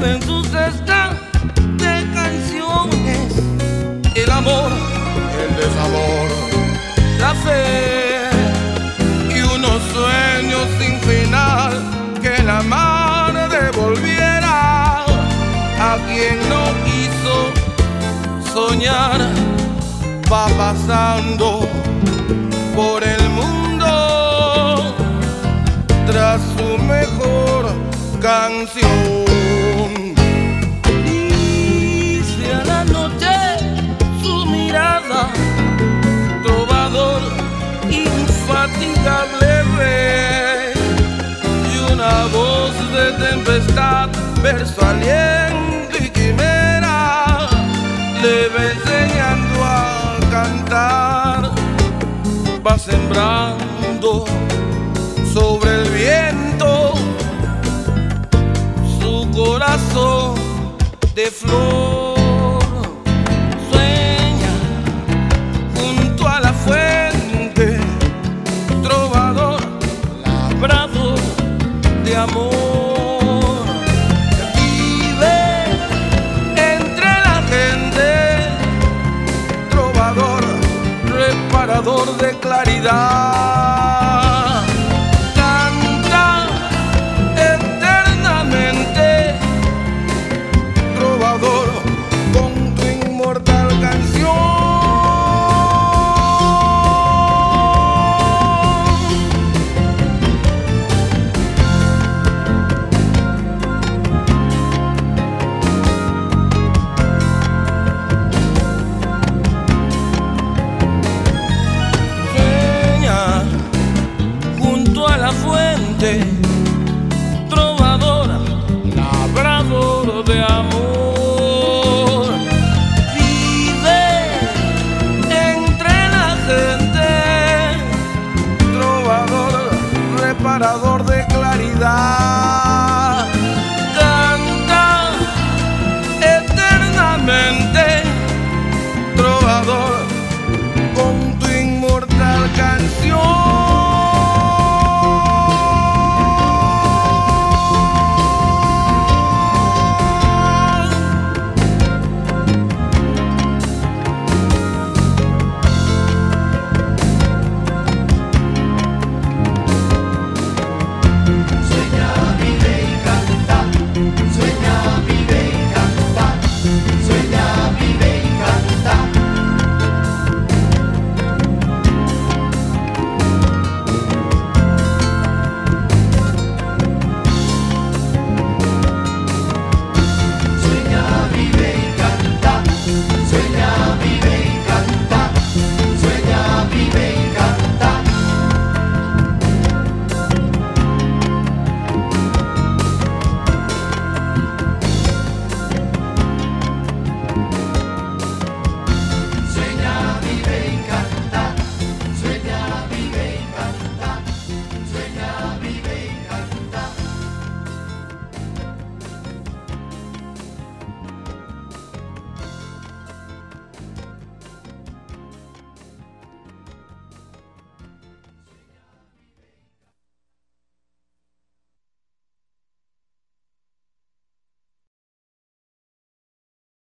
نو رو میکور گ میرا لیبے کاندار بسمرام دو گورا سو بڑھو دیا موجود دور ٹریپور کلاڑی دار day.